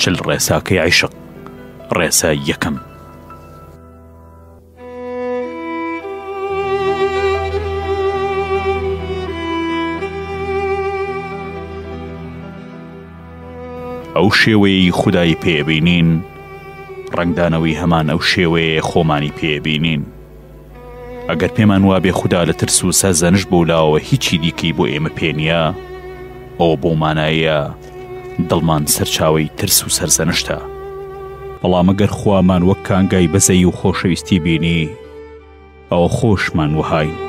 چل ڕێساکەی عیشق ڕێسای یەکەم ئەو شێوەیەی خودایی پێبینین ڕەنگدانەوەی هەمان ئەو شێوەیە خۆمانی پێبینین ئەگەر پێمان وابێ خودا لە ترس و سەرزەنشت بەو لاوە هیچی دیکەی بۆ ئێمە پێ نییە، ئەوە بەو مانایەیە دڵمان سەرچاوەی ترس و سەرزەنشتە. بەڵام ئەگەر خوامان وەک کانگای بەزەیی و خۆشەویستی بینی، ئەوە خۆشمان وەهاین.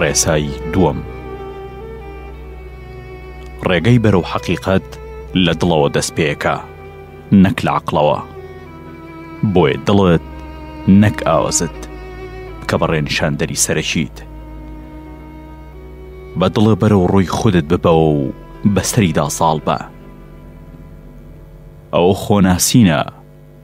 ڕێسای دووەم ڕێگەی بەرەو حەقیقەت لە دڵەوە دەست پێکا نەک لە عەقڵەوە بۆیە دڵت نەک ئاوەزت کە بەڕێ نیشاندەری سەرەکیت بە دڵە بەرەو ڕووی خودت ببەوە و بەسەریدا ساڵ بە ئەو خۆناسینە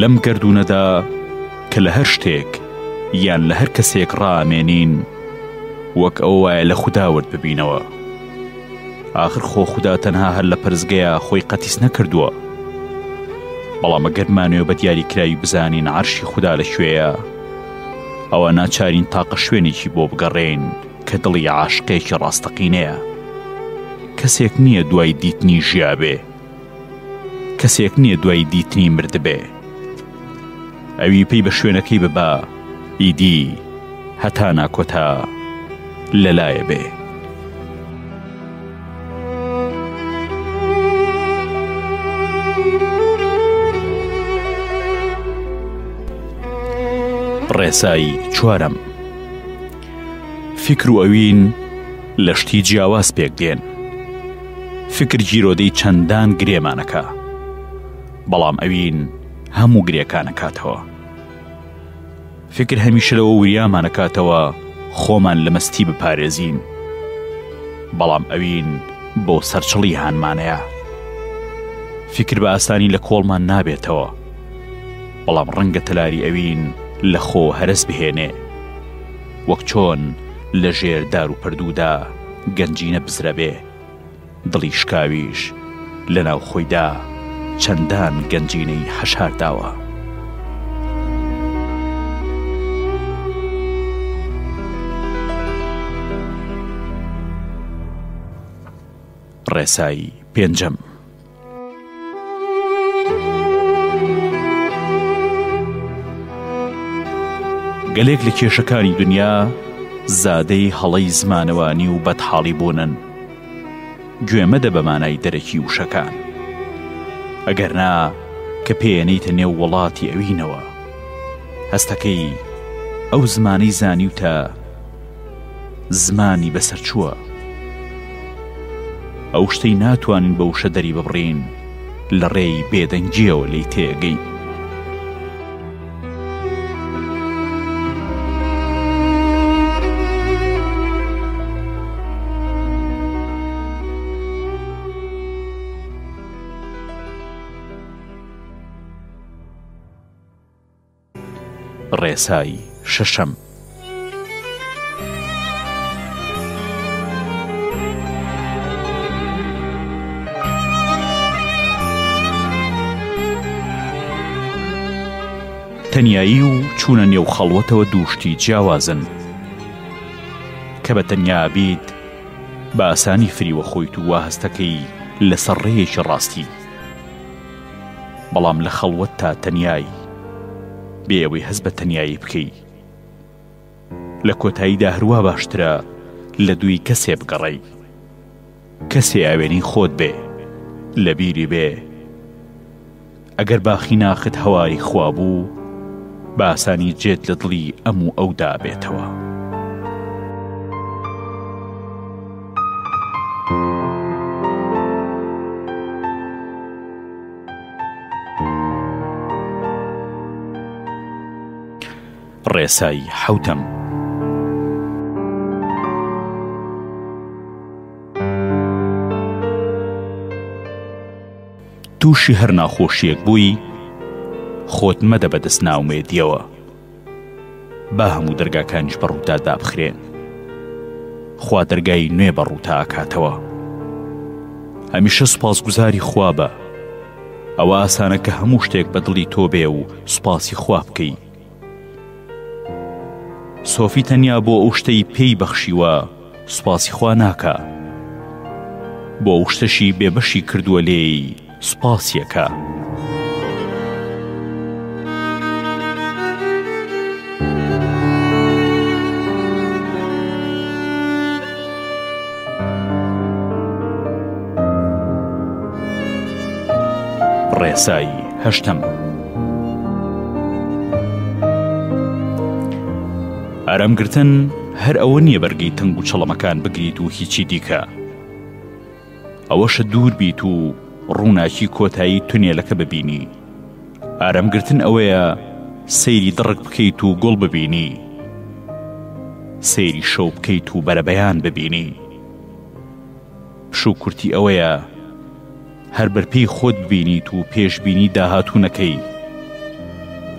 لەم گەردوونەدا کە لە هەر شتێک یان لە هەر کەسێک ڕائەمێنین وەک ئەو وایە لە خودا ورد ببینەوە ئاخر خۆ خودا تەنها هەر لە پەرستگەیە خۆی قەتیس نەکردووە بەڵام ئەگەر بمانەوێ بە دیاریکراوی بزانین عەرشی خودا لە کوێیە ئەوە ناچارین تاقە شوێنێکی بۆ بگەڕێین کە دڵی عاشقێکی ڕاستەقینەیە کەسێک نییە دوای دیتنی ژیابێ کەسێک نیە دوای دیتنی مردبێ ئەوی پەی بە شوێنەکەی ببا ئیدی هەتا ناکۆتا لەلایە بێ. ڕێسای چوارەم. فیکر و ئەوین لە شتی جیاواز پێک دێن فیکر گیرۆدەی چەندان گرێمانەکە بەڵام ئەوین هەموو گرێکانەکاتەوە فیکر هەمیشە لەوە وریامانەکاتەوە خۆمان لە مەستی بپارێزین بەڵام ئەوین بۆ سەرچڵی هانمانەیە فیکر بە ئاسانی لە کۆڵمان نابێتەوە بەڵام ڕەنگە تەلاری ئەوین لە خۆ هەرەس بهێنێ وەک چۆن لە ژێر دار و پەردوودا گەنجینە بزرەێ دڵی شکاویش لە ناو خۆیدا چەندان گەنجینەی حەشار داوە. ڕێسای پێنجەم. گەلێک لە کێشەکانی دنیا زادەی هەڵەی زمانەوانی و بەدحاڵی بوونن گوێ مەدە بە مانای دەرەکی وشەکان ئەگەر نا کە پێێنیتە نێو وڵاتی ئەوینەوە هەستەکەی ئەو زمانەی زانیوتە زمانی بەسەرچووە. ئەو شتەی ناتوانین بە وشە دەریببڕین لە ڕێی بێدەنگییەوە لێی تێگەین. ڕێسای شەشەم. تەنیایی و چوونە نێو خەڵوەتەوە دوو شتی جیاوازن کە بە تەنیا بیت بە ئاسانی فریوە خۆیت و وا هەستەکەی لەسەر ڕێیەکی ڕاستی بەڵام لە خەڵوەتتا تەنیایی، بێ ئەوەی هەست بە تەنیایی بکەی. لە کۆتاییدا هەر وا باشترە لە دووی کەسێ بگەڕێی. کەسێ ئاوێنەی خۆت بێ، لە بیری بێ. ئەگەر باخی ناخت هەوای خوا بوو، بە ئاسانی جێت لە دڵی ئەم و ئەو دابێتەوە. ڕێسای حوتەم. تووشی هەر ناخۆشیەک بووی خۆت مەدە بەدەست ناومێدیەوە با هەموو دەرگاکانیش بە ڕوودا دابخرێن خوا دەرگای نوێ بە ڕووتا ئەکاتەوە هەمیشە سوپاسگوزاری خوا بە ئەوە ئاسانە کە هەموو شتێک بە دڵی تۆ بێ و سوپاسی خوا بکەی سۆفی تەنیا بۆ ئەو شتەی پێی بەخشیوە سوپاسی خوا ناکە بۆ ئەو شتەشی بێبەشی کردووە لێی سوپاسیەکە. ڕێسای هەشتەم. ئارام گرتن هەر ئەوە نییە بەرگی تەنگ و چەڵەمەکان بگریت و هیچی دیکە، ئەوەشە دوور بیت و ڕووناکی کۆتایی تونێلەکە ببینی ئارام گرتن ئەوەیە سەیری دڕک بکەیت و گوڵ ببینی سەیری شەو بکەیت و بەرەبەیان ببینی پشوو کورتی ئەوەیە هەر بەرپێی خۆت ببینیت و پێشبینی داهاتوو نەکەی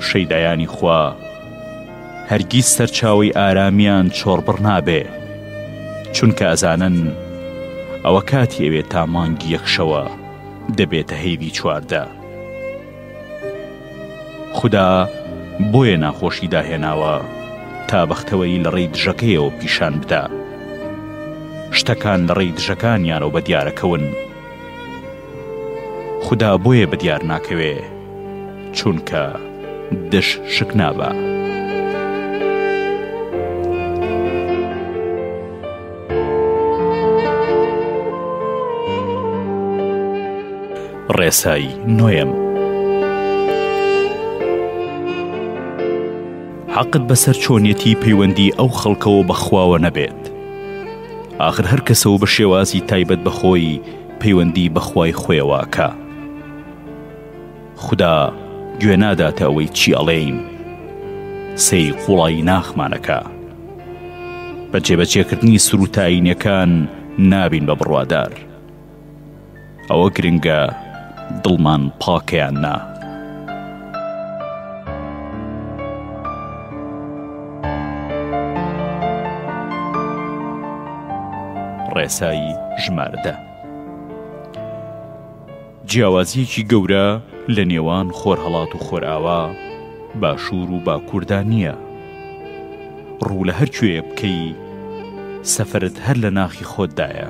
شەیدایانی خوا هەرگیز سەرچاوەی ئارامیان چۆڕبڕ نابێ چونکە ئەزانن ئەوە کاتی ئەوێ تا مانگی یەک شەوە دەبێتە هەیری چواردە خودا بۆیە ناخۆشی داهێناوە تا بەختەوەری لە ڕێی دژەکەیەوە پیشان بدا شتەکان لە ڕێی دژەکانیانەوە بە دیارەکەون. خودا بۆیە بەدیار ناکەوێ چونکە دش شکنابە. ڕێسای نۆیەم حەقت بەسەر چۆنیەتی پەیوەندی ئەو خەڵکەوە بەخواوە نەبێت ئاخر هەر کەسەوە بە شێوازی تایبەت بەخۆی پەیوەندی بە خوای خۆیەوە ئەکا خودا گوێ ناداتە ئەوەی چی ئەڵێین سەیری قوڵایی ناخمان ئەکا بە جێبەجێکردنی سروتە ئاینیەکان نابین بە بڕوادار ئەوە گرنگە دڵمان پاکەیان نا. ڕێسای ژمارە دە جیاوازیەکی گەورە لە نێوان خۆرهەڵات و خۆرئاوا باشوور و باکووردا نییە ڕوو لە هەر کوێ بکەی سەفرت هەر لە ناخی خۆتدایە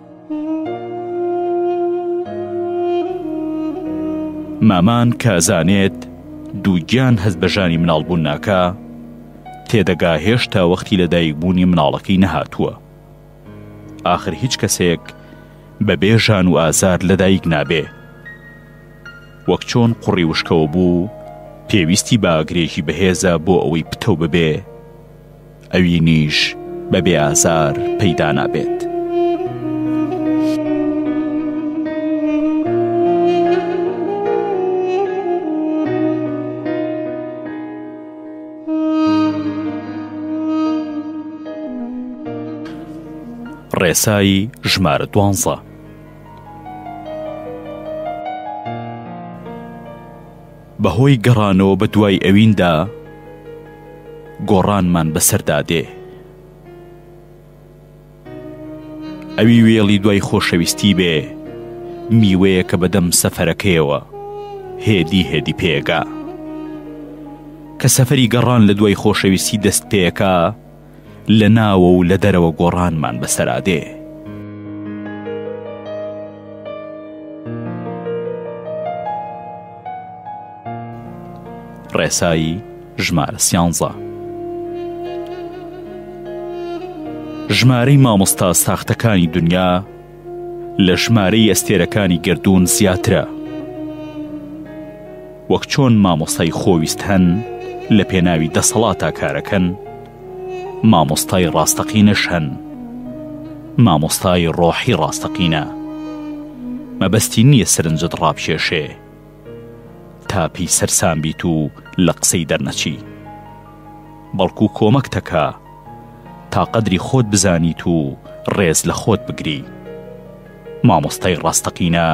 مامان کە ئەزانێت دووگیان هەست بە ژانی مناڵبوون ناکا تێدەگا هێشتا وەختی لەدایکبوونی مناڵەکەی نەهاتووە ئاخر هیچ کەسێک بە بێژان و ئازار لەدایک نابێ وەک چۆن قوڕی وشکەوە بوو پێویستی باگرێکی بەهێزە بۆ ئەوەی پتەو ببێ ئەوینیش بە بێ ئازار پەیدا نابێت. ڕێسایی ژمارە دوانزە بەهۆی گەڕانەوە بە دوای ئەویندا گۆڕانمان بەسەردا دێ. ئەوی وێڵی دوای خۆشەویستی بێ میوەیەکە بەدەم سەفەرەکەیەوە هێدی هێدی پێگا. کە سەفەری گەڕان لە دوای خۆشەویستی دەست پێکا، لە ناوە و لە دەرەوە گۆڕانمان بەسەرا دێ. ڕێسایی ژمارە سیانزە ژمارەی مامۆستا ساختەکانی دنیا لە ژمارەی ئەستێرەکانی گەردوون زیاترە. وەک چۆن مامۆستای خۆویست هەن لە پێناوی دەسەڵاتا کارەکەن، مامۆستای ڕاستەقینەش هەن، مامۆستای ڕۆحی ڕاستەقینە. مەبەستی نییە سرنجت ڕابکێشێ. تاپی سەرسام بیت و لە قسەی دەرنەچی بەڵکو کۆمەکتەکا تا قەدری خۆت بزانیت و ڕێز لە خۆت بگری مامۆستای ڕاستەقینە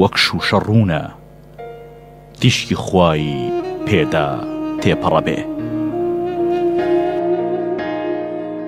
وەک شوشە ڕوونە تیشکی خوای پێدا تێپەڕەبێ.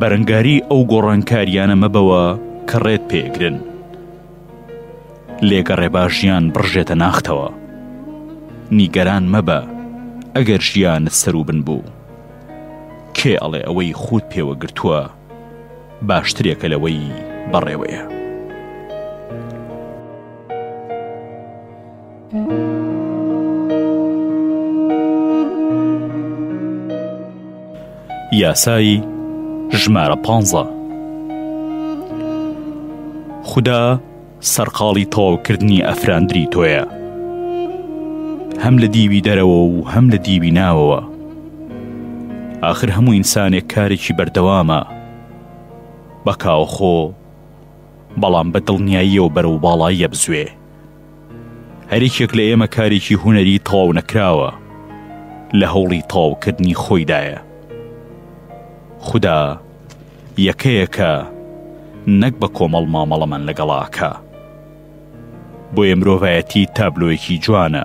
بەرەنگاری ئەو گۆڕانکاریانە مەبەوە کە ڕێت پێگرن لێگەڕێ با ژیان بڕژێتە ناختەوە نیگەران مەبە ئەگەر ژیانت سەروبن بوو کێ ئەڵێ ئەوەی خوت پێوە گرتووە باشترێکە لەوەی بەڕێوەیە. یاسای ژمارە پانزە خودا سەرقاڵی تەواوکردنی ئەفراندری تۆیە هەم لە دیوی دەرەوە و هەم لە دیوی ناوەوە آخر هەموو ئینسانێک کارێکی بەردەوامە بەکاوەخۆ بەڵام بە دڵنیاییەوە بەرەو باڵاییە بزوێ هەریەکێک لە ئێمە کارێکی هونەری تەواو نەکراوە لە هەوڵی تەواوکردنی خۆیدایە. خودا یەکەیە کە نەک بە کۆمەڵ مامەڵەمان لەگەڵ ئەکا. بۆیە مرۆڤایەتی تابلۆیەکی جوانە.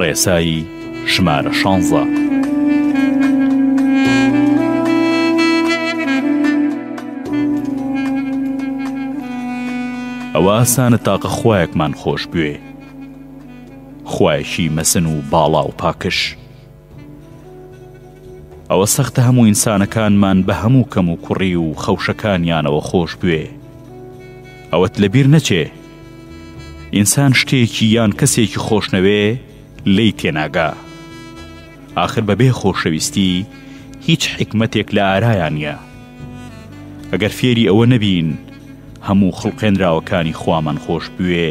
ڕێسای ژمارە شانزە. ئەوە ئاسانە تاقە خویەکمان خۆش بوێ خویەکی مەسن و باڵا و پاکش. ئەوە سەختە هەموو ئینسانەکانمان بە هەموو کەم و کوڕی و خەوشەکانیانەوە خۆش بوێ ئەوەت لەبیر نەچێ ئینسان شتێکی یان کەسێکی خۆشنەوێ لێی تێناگا آخر بەبێ خۆشەویستی هیچ حکمتێک لە ئارایان نیە ئەگەر فێری ئەوە نەبین هەموو خڵقێنراوەکانی خوامان خۆش بوێ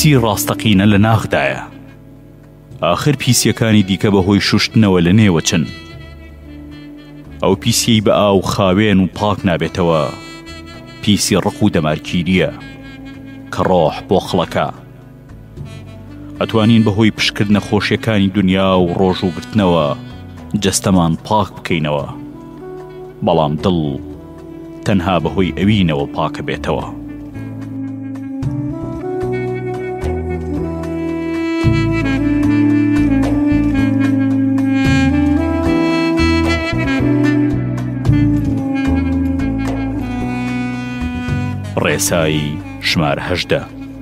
پیسی ڕاستەقینە لە ناخدایە ئاخر پیسیەکانی دیکە بەهۆی شوشتنەوە لە نێوەچن ئەو پیسیی بە ئاو خاوێن و پاک نابێتەوە پیسی ڕق و دەمارکیریە کە ڕۆح بۆ خڵەکە ئەتوانین بەهۆی پشتکرد نەخۆشیەکانی دنیا و ڕۆژوو گرتنەوە جەستەمان پاک بکەینەوە بەڵام دڵ تەنها بەهۆی ئەوینەوە پاکە بێتەوە. ڕێسایی ژمارە هەژدە.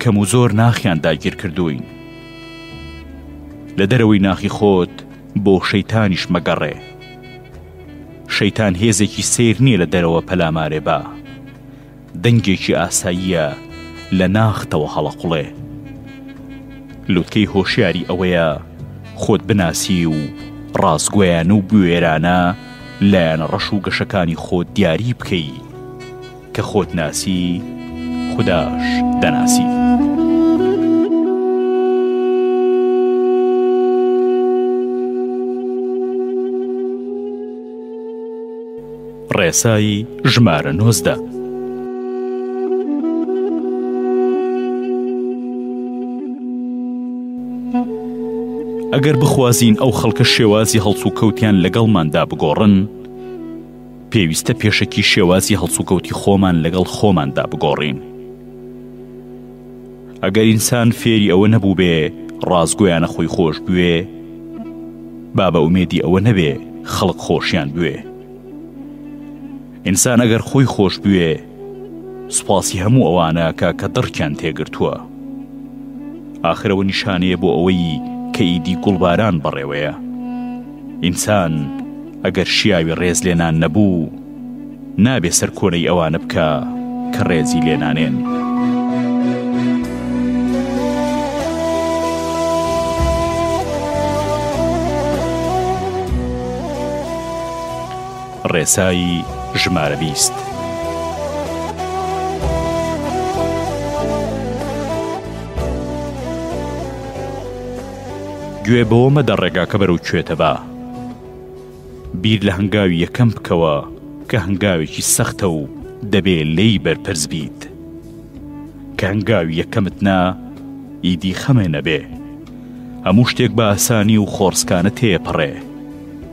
کەم و زۆر ناخیان داگیر کردووین. لە دەرەوەی ناخی خۆت بۆ شەیتانیش مەگەڕێ. شەیتان هێزێکی سەیر نییە لە دەرەوە پەلامارێ با. دەنگێکی ئاساییە لە ناختەوە هەڵەقوڵێ. لوتکەی هۆشیاری ئەوەیە خۆت بناسی و ڕاستگۆیانە و بوێرانە لایەنە ڕەش و گەشەکانی خۆت دیاری بکەی. کە خۆت ناسی خوداش دەناسی. ڕێسای ژمارە نۆزدە. ئەگەر بخوازین ئەو خەڵکە شێوازی هەڵسوکەوتیان لەگەڵماندا بگۆڕن، پێویستە پێشەکی شێوازی هەڵسوکەوتی خۆمان لەگەڵ خۆماندا بگۆڕین ئەگەر ئینسان فێری ئەوە نەبوو بێ ڕازگویانە خۆی خۆش بوێ با بە ئومێدی ئەوە نەبێ خەڵک خۆشیان بوێ ئینسان ئەگەر خۆی خۆش بوێ سوپاسی هەموو ئەوانەکە کە دڕکیان تێگرتووە. ئاخر ئەوە نیشانەیە بۆ ئەوەی کە ئیدی گوڵباران بەڕێوەیە. ئینسان ئەگەر شیاوی ڕێز لێنان نەبوو، نابێ سەرکۆنەی ئەوانە بکا کە ڕێزی لێنانێن. ڕێسای ژمارە بیست. گوێ بەوە مەدە ڕێگاکە بەرەو کوێتەبا بیر لە هەنگاوی یەکەم بکەوە کە هەنگاوێکی سەختە و دەبێ لێی بەرپرس بیت کە هەنگاوی یەکەمت نا ئیدی خەمێ نەبێ هەموو شتێک بە ئاسانی و خۆڕسکانە تێپەڕێ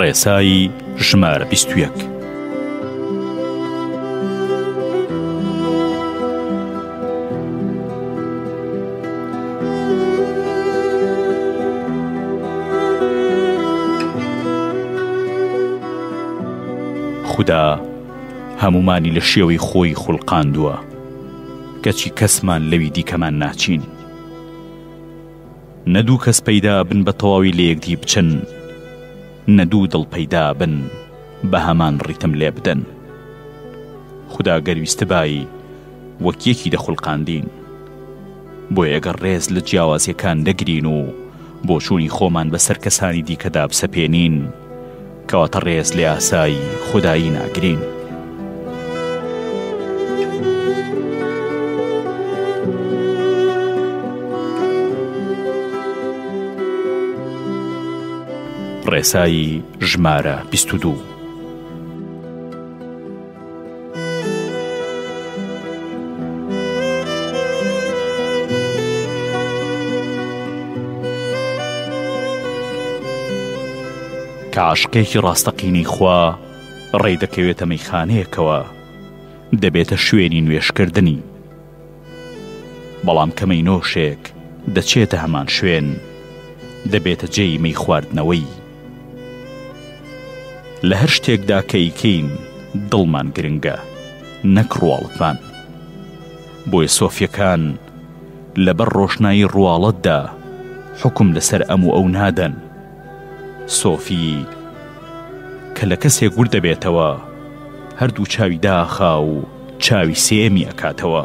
ڕێسای ژمارە بیست و یەک. خودا هەمومانی لە شێوەی خۆی خوڵقاندووە کەچی کەسمان لەوی دیکەمان ناچین. نە دوو کەس پەیدا ئەبن بە تەواوی لە یەکدی بچن، نە دوو دڵ پەیدا ئەبن بە هەمان ڕیتم لێ بدەن. خودا گەر ویستبایی وەک یەکی دەخولقاندین. بۆیە گەر ڕێز لە جیاوازییەکان دەگرین و بۆچوونی خۆمان بەسەر کەسانی دیکەدا بسەپێنین، کەواتە ڕێز لەیاسای خودایی ناگرین. ڕێسای ژمارە بیست و دوو. کە عاشقێکی ڕاستەقینەی خوا ڕێ دەکەوێتە مەیخانەیەکەوە دەبێتە شوێنی نوێشکردنی بەڵام کەمەی نۆشێک دەچێتە هەمان شوێن دەبێتە جێی مەی خواردنەوەی لە هەر شتێکدا کە ئیکەین دڵمان گرنگە نەک ڕواڵەتمان بۆیە سۆفیەکان لەبەر ڕۆشنایی ڕواڵەتدا حکم لەسەر ئەم و ئەو نادەن سۆفی کە لە کەسێک ور دەبێتەوە هەردوو چاوی داخا و چاوی سێمی ئەکاتەوە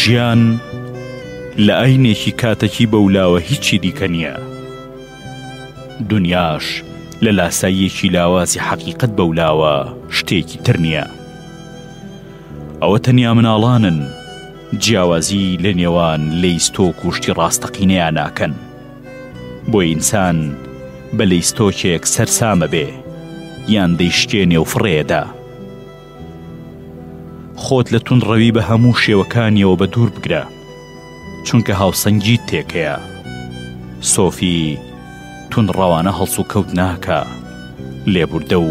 ژیان لە ئاینێکی کاتەکی بەولاوە هیچی دیکە نییە دنیاش لە لاساییەکی لاوازی حەقیقت بەولاوە شتێکی تر نییە ئەوە تەنیا مناڵانن جیاوازی لە نێوان لەیستۆک و شتی ڕاستەقینەیان ناکەن بۆ ئینسان بە لیستۆکێک سەرسامە بێ یان دەیشکێنێ و فڕێدا. خۆت لە توندڕەوی بە هەموو شێوەکانیەوە بە دوور بگرە چونکە هاوسەنگیت تێکەیە. سۆفی توندڕەوانە هەڵسوکەوت ناکا، لێبوردە و.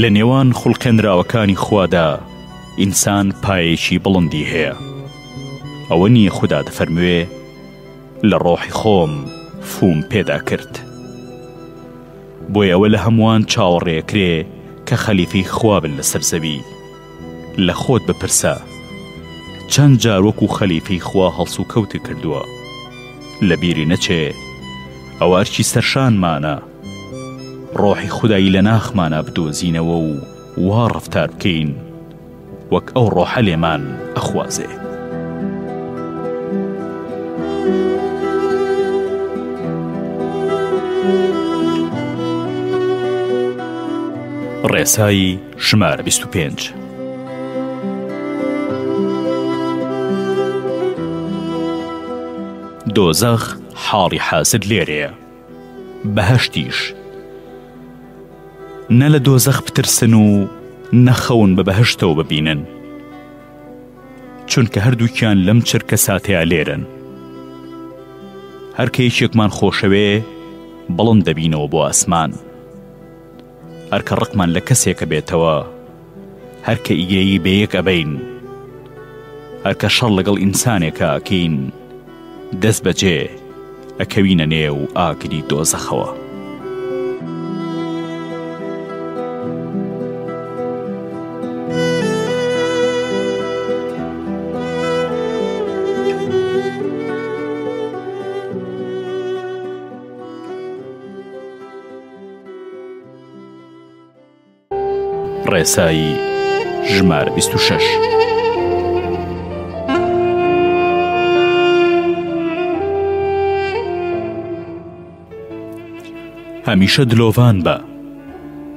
لە نێوان خوڵقێنراوەکانی خوادا ئینسان پایەیەکی بڵندی هەیە. ئەوە نییە خودا دەفەرموێ، لە ڕۆحی خۆم فووم پێدا کرد. بۆیە ئەوە لە هەمووان چاوەڕێ ئەکرێ کە خەلیفەی خوا بن لەسەر زەوی. لە خۆت بپرسە، چەند جار وەکوو خەلیفەی خوا هەڵسوکەوتت کردووە؟ لەبیری نەچێ ئەوە ئەرکی سەرشانمانە. ڕۆحی خودایی لە ناخمانا بدۆزینەوە و وا ڕەفتار بکەین وەک ئەو ڕۆحە لێمان ئەخوازێ. ڕێسای ژمارە 25. دۆزەخ حاڵی حاسد لێرەیە. بەهەشتیش. نە لە دۆزەخ بترسن و نە خەون بە بەهەشتەوە ببینن چونکە هەردووکیان لەم چرکە ساتەیە لێرن هەرکە یەکێکمان خۆشەوێ بەڵند دەبینەوە بۆ ئاسمان. هەر کە ڕقمان لە کەسێکە بێتەوە هەر کە ئیگەیی بە یەک ئەبەین هەر کە شەڕ لەگەڵ ئینسانێکە ئەکەین دەست بەجێ ئەکەوینە نێو ئاگری دۆزەخەوە. ڕێسایی ژمار 26. هەمیشە دلۆڤان بە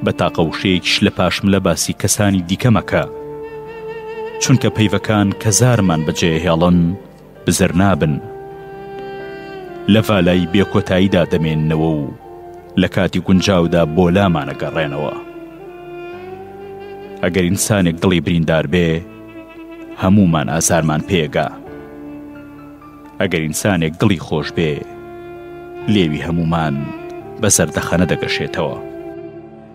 بە تاقەوشەیەکیش لە پاشملە باسی کەسانی دیکەمەکە چونکە پەیڤەکان کە زارمان بەجێهێڵن بزر نابن لە ڤالای بێ کۆتاییدا دەمێننەوە و لە کاتی گونجاودا بۆ لامان ئەگەڕێنەوە ئەگەر ئینسانێک دڵی بریندار بێ هەموومان ئازارمان پێگا ئەگەر ئینسانێک دڵی خۆش بێ لێوی هەموومان بە زەردەخەنە دەگەشێتەوە.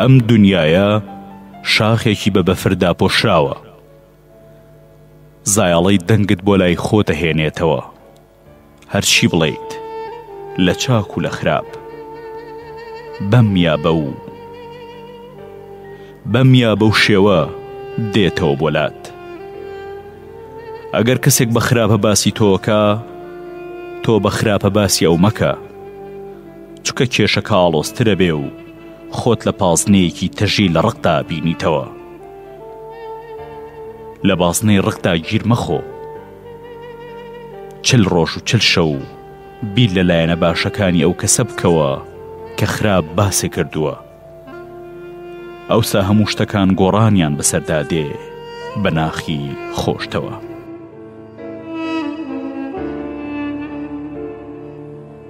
ئەم دونیایە شاخێکی بە بەفر داپۆشراوە. زایەڵەی دەنگت بۆ لای خۆ دەهێنێتەوە. هەرچی بڵێیت، لە چاک و لە خراپ. بەم یا بەو. بەم یا بەو شێوە دێتەوە بۆ لات. ئەگەر کەسێک بە خراپە باسی تۆ ئەکا، تۆ بە خراپە باسی ئەو مەکە. چونکە کێشەکە ئاڵۆزترەبێ و. خۆت لە پازنەیەکی تەژی لە ڕقدا بینیتەوە لە بازنەی ڕقدا گیر مەخۆ چل ڕۆژ و چل شەو بیر لە لایەنە باشەکانی ئەو کەسە بکەوە کە خراپ باسێ کردووە ئەوسا هەموو شتەکان گۆڕانیان بەسەردا دێ بە ناخی خۆشتەوە.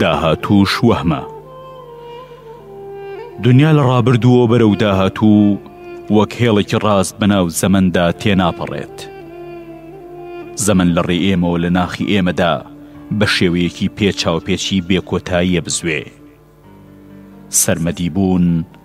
داهاتووش وەهمە. دونیا لە ڕابردووەوە بەرەو داهاتوو وەک هێڵێکی ڕاست بەناو زەمەندا تێناپەڕێت. زەمەن لە ڕێی ئێمەوە لە ناخی ئێمەدا بە شێوەیەکی پێچاوپێچی بێکۆتاییە بزوێ. سەرمەدیبوون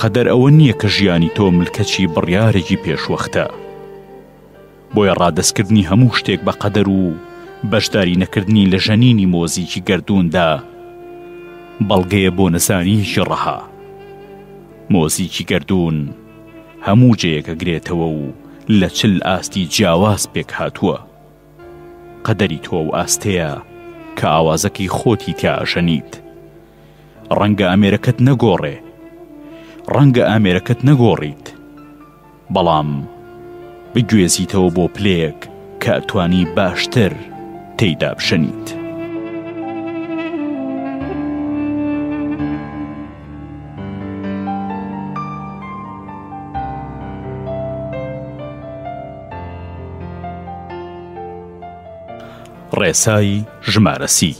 قەدەر ئەوە نییە کە ژیانی تۆ ملکەچی بڕیارێکی پێشوەختە. بۆیە ڕادەستکردنی هەموو شتێک بە قەدەر و بەشداری نەکردنی لە ژەنینی مۆزیکی گەردووندا، بەڵگەیە بۆ نەزانییەکی ڕەها. مۆزیکی گەردوون هەموو جێیەک ئەگرێتەوە و لە چل ئاستی جیاواز پێکهاتووە. قەدەری تۆ ئەو ئاستەیە کە ئاوازەکەی خۆتی تیا ئەژەنیت ڕەنگە ئامێرەکەت نەگۆڕێ ڕەنگە ئامێرەکەت نەگۆڕیت بەڵام بگوێزیتەوە بۆ پلەیەک کە ئەتوانی باشتر تێیدا بژەنیت. ڕێسای ژمارە سی.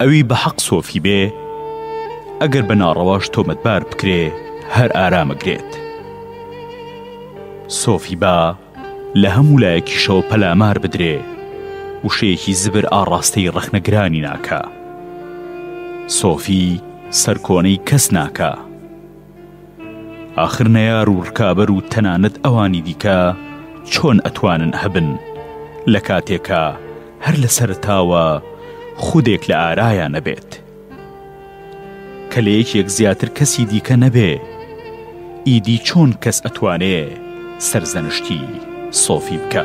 ئەوی بە حەق سۆفی بێ ئەگەر بە ناڕەواش تۆمەتبار بکرێ هەر ئارامەگرێت سۆفی با لە هەموو لایەکیشەوە پەلامار بدرێ وشەیەکی زبر ئاڕاستەی ڕەخنەگرانی ناکا سۆفی سەرکۆنەی کەس ناکا ئاخر نەیار و ڕکابەر و تەنانەت ئەوانی دیکە چۆن ئەتوانن هەبن لە کاتێکا هەر لە سەرەتاوە خودێک لە ئارایا نەبێت کە لە یەکێک زیاتر کەسی دیکە نەبێ ئیدی چۆن کەس ئەتوانێ سەرزەنشتی سۆفی بکە؟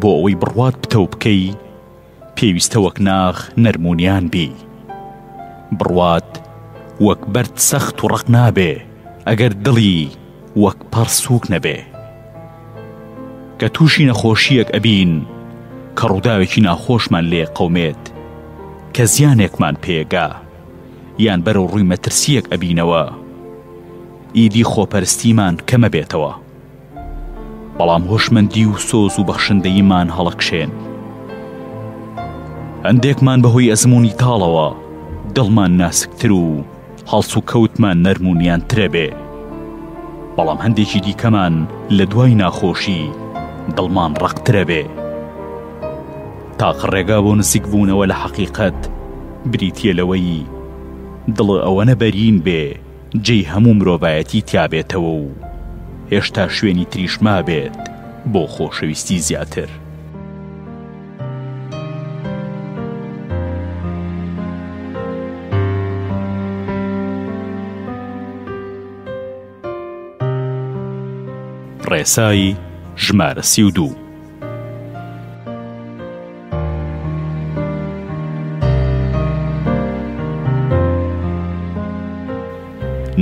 بۆ ئەوەی بڕوات پتەو بکەی پێویستە وەک ناخ نەرم و نیان بی بڕوات وەک بەرد سەخت و ڕەق نابێ ئەگەر دڵی وەک پەڕ سووک نەبێ کە تووشی نەخۆشییەک ئەبین کە ڕووداوێکی ناخۆشمان لێ قەومێت کە زیانێکمان پێگا یان بەرەو ڕووی مەترسییەک ئەبینەوە ئیدی خۆپەرستیمان کەمەبێتەوە بەڵام هۆشمەندی و سۆز و بەخشندەییمان هەڵەکشێن. هەندێکمان بەهۆی ئەزموونی تاڵەوە دڵمان ناسکتر و هەڵسوکەوتمان نەرمونیانترە بێ، بەڵام هەندێکی دیکەمان لە دوای ناخۆشی دڵمان ڕەقترە بێ. تاقە ڕێگا بۆ نزیکبوونەوە لە حەقیقەت بریتییە لەوەی دڵ ئەوەنە بەرین بێ، جێی هەموو مرۆڤایەتی تیابێتەوە و هێشتا شوێنی تریش مابێت بۆ خۆشەویستی زیاتر. ڕێسای ژمارە سی و دوو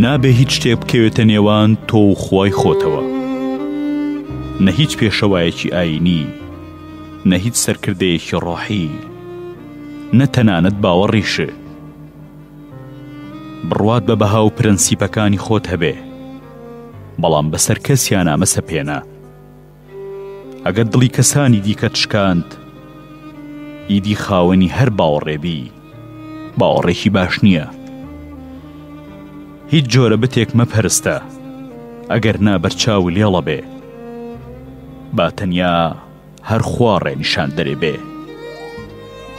نابێ هیچ شتێک بکەوێتە نێوان تۆ و خوای خۆتەوە نە هیچ پێشەوایەکی ئاینی نە هیچ سەرکردەیەکی ڕۆحی نە تەنانەت باوەڕیش بڕوات بە بەها و پرەنسیپەکانی خۆت هەبێ بەڵام بەسەر کەسیانە مەسەپێنە ئەگەر دڵی کەسانی دیکەت شکاند ئیدی خاوەنی هەر باوەڕێ بی باوەڕێکی باش نییە هیچ جۆرە بتێک مەپەرستە ئەگەر نا بەرچاو لێڵە بێ با تەنیا هەر خوا ڕێ نیشان دەرێ بێ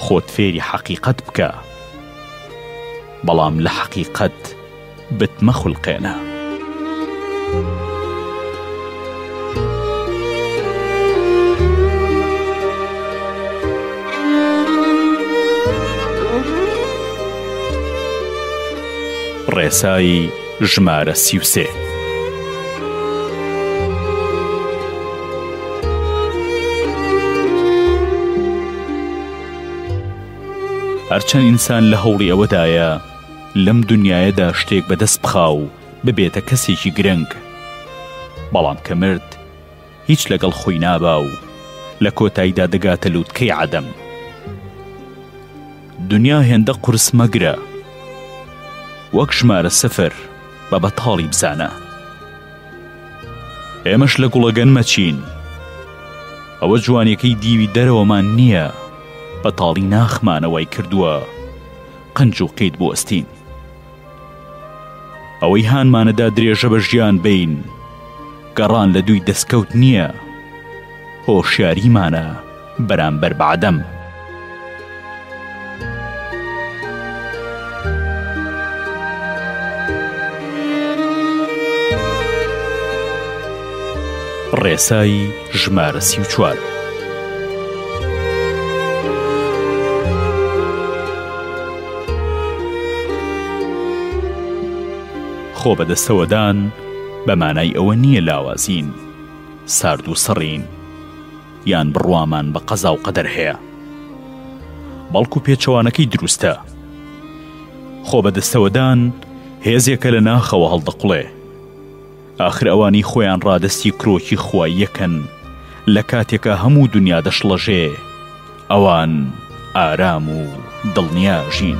خۆت فێری حەقیقەت بکە بەڵام لە حەقیقەت بتمەخولقێنە. ڕێسای ژمارە سی و سێ. هەرچەند ئینسان لە هەوڵی ئەوەدایە لەم دونیایەدا شتێک بەدەست بخا و ببێتە کەسێکی گرنگ بەڵام کە مرد هیچ لەگەڵ خۆی نابا و لە کۆتاییدا دەگاتە لووتکەی عەدەم دنیا هێندە قورس مەگرە وەک ژمارە سفر بە بەتاڵی بزانە ئێمەش لە گوڵەگەن مەچین ئەوە جوانەکەی دیوی دەرەوەمان نییە بەتاڵی ناخمانەوەی کردووە قنج و قیت بوەستین ئەوەی هانمانەدا درێژە بە ژیان بین گەڕان لە دووی دەستکەوت نییە هۆشیاریمانە بەرامبەر بەعدەم. ڕێسای ژمارە سی و چوار. خۆبەدەستەوەدان بە مانای ئەوە نییە لاوازین سارد و سەڕین یان بڕوامان بە قەزا و قەدەر هەیە بەڵکو پێچەوانەکەی دروستە خۆبەدەستەوەدان هێزێکە لە ناخەوە هەڵدەقڵێ ئاخر ئەوانەی خۆیان ڕادەستی کرۆکی خواییەکەن لە کاتێکا هەموو دونیا دەشڵەژێ ئەوان ئارام و دڵنیا ئەژین.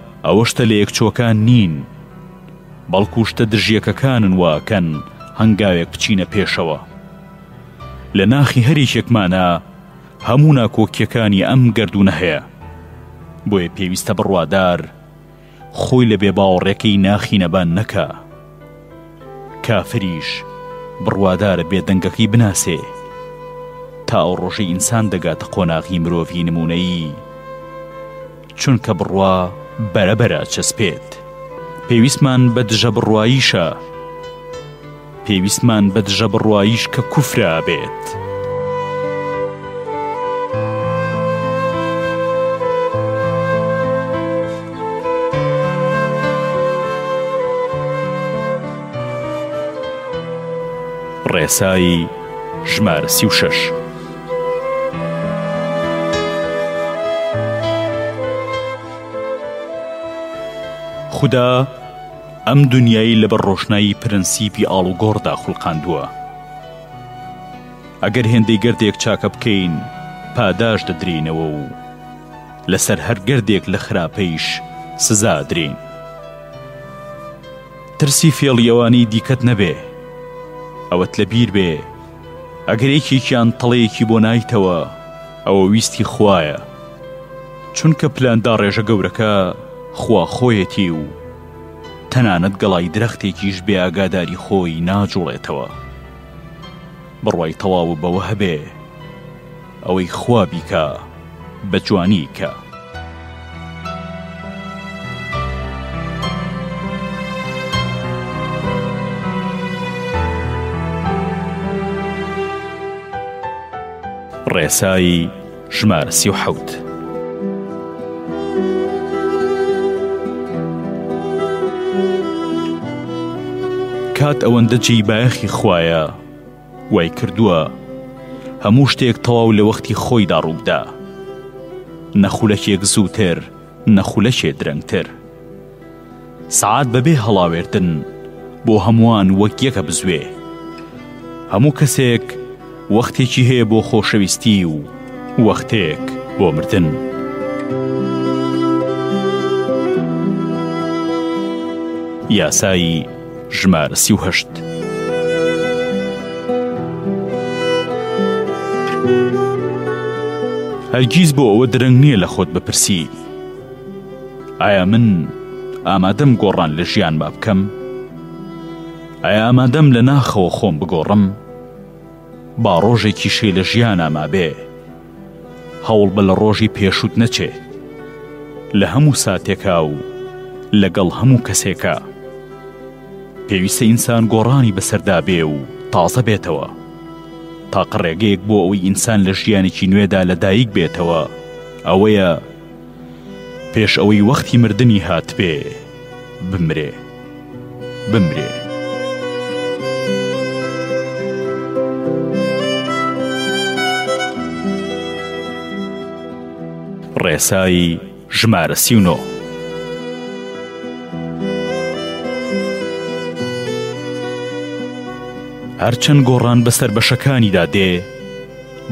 ئەوە شتە لەیەکچووەکان نین، بەڵکو شتە دژیەکەکانن وا ئەکەن هەنگاوێک بچینە پێشەوە. لە ناخی هەر یەکێکمانا هەموو ناکۆکییەکانی ئەم گەردوونە هەیە، بۆیە پێویستە بڕوادار خۆی لە بێباوەڕیەکەی ناخی نەبان نەکا. کافریش بڕوادارە بێ دەنگەکەی بناسێ تا ئەو ڕۆژەی ئینسان دەگاتە قۆناغی مرۆڤی نموونەیی چونکە بڕوا بەرە بەرە ئەچەسپێت پێویستمان بە دژە بڕواییشە پێویستمان بە دژە بڕواییش کە کوفرە ئەبێت. ڕێسای ژمارە سی و شەش. خودا ئەم دنیای لە بە ڕۆشنایی پرەنسیپی ئاڵوگۆڕدا خوڵقاندووە ئەگەر هێندەی گردێک چاکە بکەین پاداش دەدرینەوە و لەسەر هەر گردێک لە خراپەیش سزا ئەدرێین. ترسی فێڵی ئەوانەی دیکەت نەبێ. ئەوەت لە بیر بێ ئەگەر یەکێکیان تەڵەیەکی بۆ نایتەوە ئەوە ویستی خوایە. چونکە پلانداڕێژە گەورەکە خوا خۆیەتی و تەنانەت گەڵای درەختێکیش بێ ئاگاداری خۆی ناجوڵێتەوە. بڕوای تەواو بەوە هەبێ ئەوەی خوا بیکا بە جوانی ئیکا. ڕێسای ژمارە سی و حەوت. کات ئەوەندە جێی بایەخی خوایە وای کردووە هەموو شتێک تەواو لە وەختی خۆیدا ڕووبدا نەخولەکێک زووتر نەخولەکێ درەنگتر سەعات بەبێ هەڵاوێردن بۆ هەمووان وەک یەک ئەبزوێ. هەموو کەسێک وەختێکی هەیە بۆ خۆشەویستی و وەختێک بۆ مردن. یاسایی ژمارە سی و هەشت. هەرگیز بۆ ئەوە درەنگ نییە لە خۆت بپرسی، ئایا من ئامادەم گۆڕان لە ژیانما بکەم؟ ئایا ئامادەم لە ناخەوە خۆم بگۆڕم؟ با ڕۆژێکی شێ لە ژیانا مابێ هەوڵ بە لە ڕۆژی پێشوت نەچێ لە هەموو ساتێکا و لەگەڵ هەموو کەسێکە پێویستە ئینسان گۆڕانی بەسەردا بێ و تازە بێتەوە تاقە ڕێگەیەک بۆ ئەوی ئینسان لە ژیانێکی نوێدا لەدایک بێتەوە ئەوەیە پێش ئەوەی وەختی مردنی هاتبێ بمرێ بمرێ. ڕێسای ژمارە سی و نۆ. هەرچەند گۆڕان بەسەر بەشەکانیدا دێ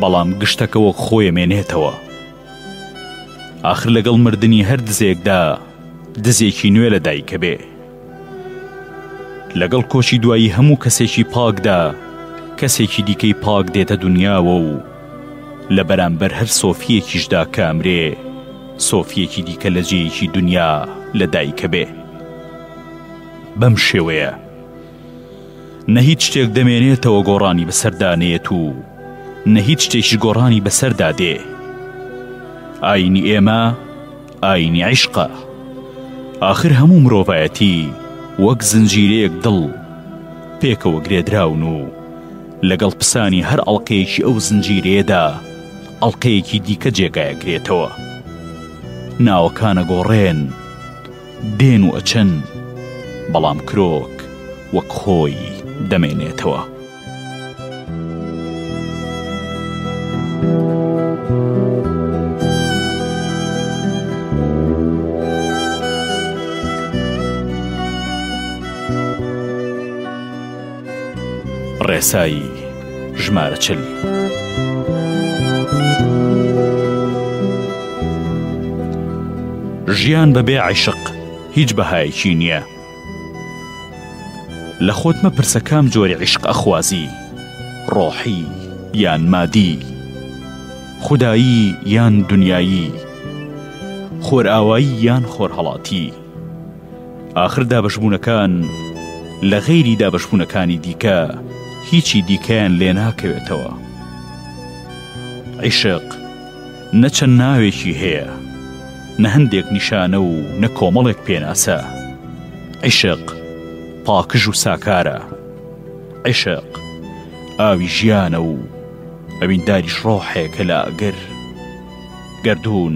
بەڵام گشتەکە وەک خۆیەمێنێتەوە. ئاخر لەگەڵ مردنی هەر دزێکدا دزێکی نوێ لە دایکەبێ لەگەڵ کۆچی دوایی هەموو کەسێکی پاکدا کەسێکی دیکەی پاک دێتە دنیاوە و لە بەرامبەر هەر سۆفیەکیشدا کامرێ سۆفیەکی دیکە لە جێیەکی دنیا لە دایکەبێ بەم شێوەیە نە هیچ شتێک دەمێنێتەوە گۆڕانی بەسەردا نێت و نە هیچ شتێکیش گۆڕانی بەسەردا دێ ئاینی ئێمە ئاینی عیشقە آخر هەموو مرۆڤایەتی وەک زنجیرەیەک دڵ پێکەوە گرێدراون و لەگەڵ پسانی هەر ئەڵلقەیەکی ئەو زنجیرەیەدا ئەڵلقەیەکی دیکە جێگایەگرێتەوە ناوەکانە گۆڕێن دێن و ئەچن، بەڵام کرۆک وەک خۆی دەمێنێتەوە. ڕێسای ژمارە چل. ژیان بە بێ عیشق هیچ بەهایەکی نییە. لە خۆت مەپرسە کام جۆری عیشق ئەخوازی، ڕۆحی یان مادی، خودایی یان دنیایی، خۆرئاوایی یان خۆرهەڵاتی. ئاخر دابەشبوونەکان لە غەیری دابەشبوونەکانی دیکە هیچی دیکەیان لێ ناکەوێتەوە عیشق نەچەند ناوێکی هەیە نە هەندێک نیشانە و نە کۆمەڵێک پێناسە عیشق پاکژ و ساکارە عیشق ئاوی ژیانە و ئەوینداریش ڕۆحێکە لە ئەگر گردردون